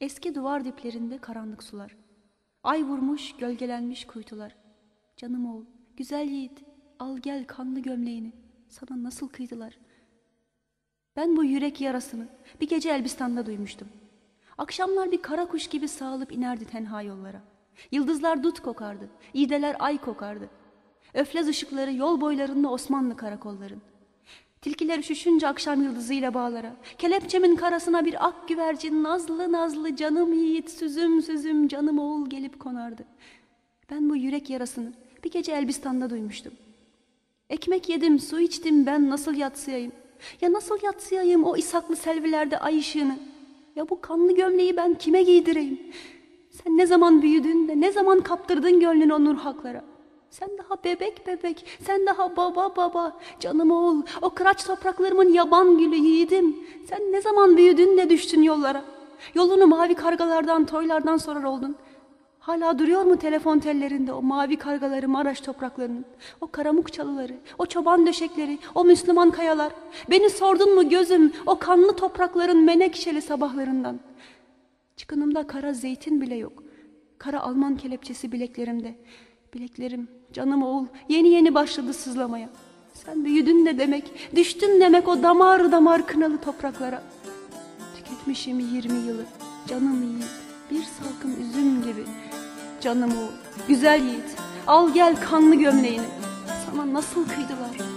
Eski duvar diplerinde karanlık sular. Ay vurmuş, gölgelenmiş kuytular. Canım oğul, güzel yiğit, al gel kanlı gömleğini. Sana nasıl kıydılar? Ben bu yürek yarasını bir gece Elbistan'da duymuştum. Akşamlar bir kara kuş gibi sağılıp inerdi tenha yollara. Yıldızlar dut kokardı, iğdeler ay kokardı. Öflez ışıkları yol boylarında Osmanlı karakolların. Tilkiler üşüşünce akşam yıldızıyla bağlara, kelepçemin karasına bir ak güvercin nazlı nazlı canım yiğit süzüm süzüm canım oğul gelip konardı. Ben bu yürek yarasını bir gece Elbistan'da duymuştum. Ekmek yedim, su içtim ben nasıl yatsıyayım? Ya nasıl yatsıyayım o isaklı selvilerde ay ışığını? Ya bu kanlı gömleği ben kime giydireyim? Sen ne zaman büyüdün de ne zaman kaptırdın gönlünü o nur haklara? Sen daha bebek bebek, sen daha baba baba, canım oğul, o kıraç topraklarımın yaban gülü yiğidim. Sen ne zaman büyüdün de düştün yollara? Yolunu mavi kargalardan, toylardan sorar oldun. Hala duruyor mu telefon tellerinde o mavi kargaları Maraş topraklarının? O karamuk çalıları, o çoban döşekleri, o Müslüman kayalar. Beni sordun mu gözüm o kanlı toprakların menekşeli sabahlarından? Çıkınımda kara zeytin bile yok. Kara Alman kelepçesi bileklerimde. Bileklerim, canım oğul yeni yeni başladı sızlamaya. Sen büyüdün de demek, düştün demek o damar damar kınalı topraklara. Tüketmişim yirmi yılı, canım yiğit, bir salkım üzüm gibi. Canım oğul, güzel yiğit, al gel kanlı gömleğini. Sana nasıl kıydılar?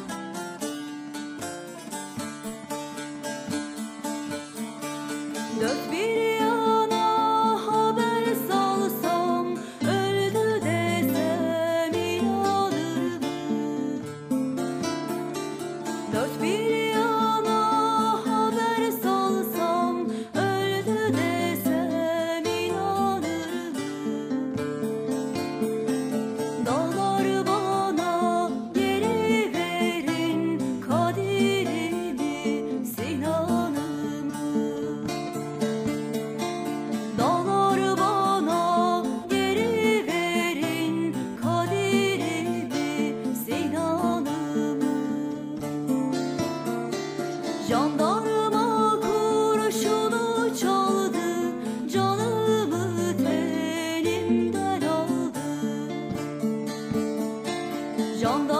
J'en